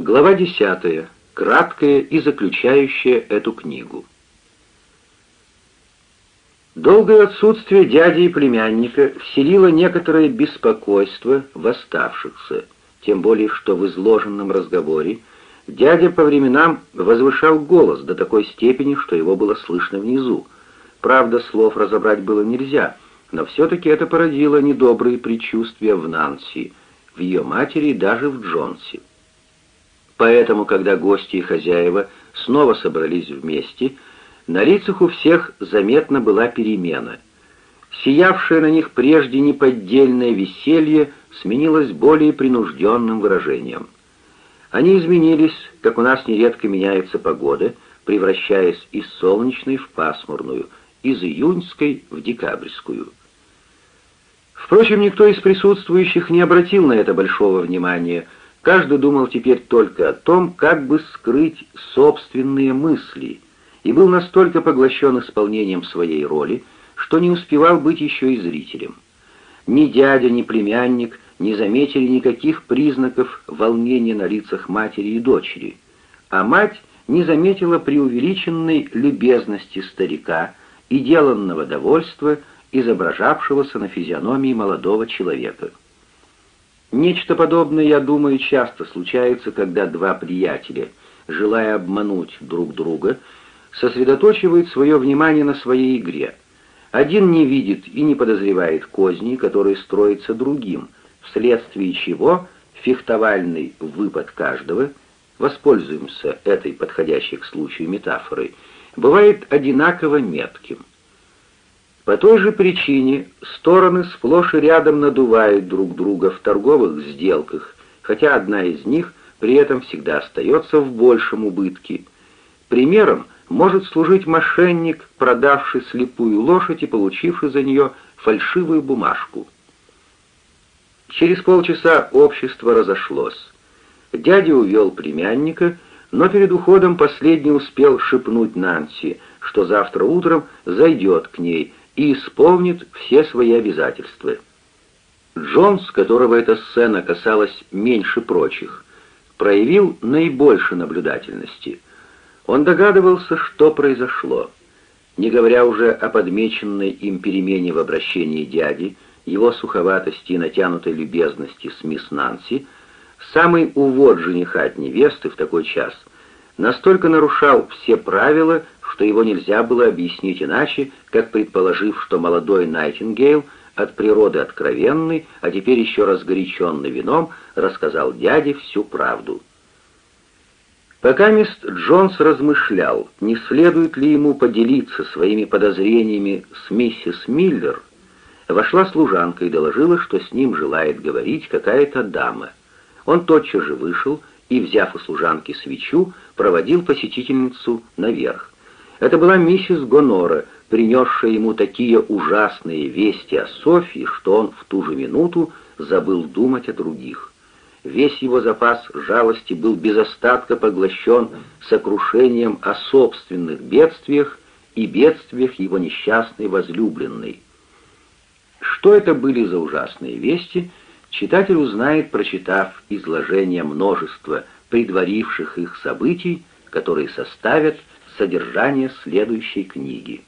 Глава 10. Краткая и заключающая эту книгу. Долгое отсутствие дяди и племянника вселило некоторое беспокойство в оставшихся, тем более что в изложенном разговоре дядя по временам возвышал голос до такой степени, что его было слышно внизу. Правда, слов разобрать было нельзя, но все-таки это породило недобрые предчувствия в Нанси, в ее матери и даже в Джонсе. Поэтому, когда гости и хозяева снова собрались вместе, на лицах у всех заметна была перемена. Сиявшее на них прежде неподдельное веселье сменилось более принужденным выражением. Они изменились, как у нас нередко меняется погода, превращаясь из солнечной в пасмурную, из июньской в декабрьскую. Впрочем, никто из присутствующих не обратил на это большого внимания – Каждый думал теперь только о том, как бы скрыть собственные мысли, и был настолько поглощен исполнением своей роли, что не успевал быть еще и зрителем. Ни дядя, ни племянник не заметили никаких признаков волнения на лицах матери и дочери, а мать не заметила преувеличенной любезности старика и деланного довольства, изображавшегося на физиономии молодого человека. Нечто подобное, я думаю, часто случается, когда два приятеля, желая обмануть друг друга, сосредоточивают свое внимание на своей игре. Один не видит и не подозревает козни, которые строятся другим, вследствие чего фехтовальный выпад каждого, воспользуемся этой подходящей к случаю метафорой, бывает одинаково метким. По той же причине стороны сплошь и рядом надувают друг друга в торговых сделках, хотя одна из них при этом всегда остается в большем убытке. Примером может служить мошенник, продавший слепую лошадь и получивший за нее фальшивую бумажку. Через полчаса общество разошлось. Дядя увел племянника, но перед уходом последний успел шепнуть Нанси, что завтра утром зайдет к ней, и исполнит все свои обязательства. Джонс, которого эта сцена касалась меньше прочих, проявил наибольшей наблюдательности. Он догадывался, что произошло. Не говоря уже о подмеченной им перемене в обращении дяди, его суховатости и натянутой любезности с мисс Нанси, самый увод жениха от невесты в такой час настолько нарушал все правила, что его нельзя было объяснить иначе, как предположив, что молодой Найтингейл, от природы откровенный, а теперь еще разгоряченный вином, рассказал дяде всю правду. Пока мист Джонс размышлял, не следует ли ему поделиться своими подозрениями с миссис Миллер, вошла служанка и доложила, что с ним желает говорить какая-то дама. Он тотчас же вышел и, взяв у служанки свечу, проводил посетительницу наверх. Это была миссис Гонора, принесшая ему такие ужасные вести о Софии, что он в ту же минуту забыл думать о других. Весь его запас жалости был без остатка поглощен сокрушением о собственных бедствиях и бедствиях его несчастной возлюбленной. Что это были за ужасные вести, читатель узнает, прочитав изложение множества предваривших их событий, которые составят содержание следующей книги.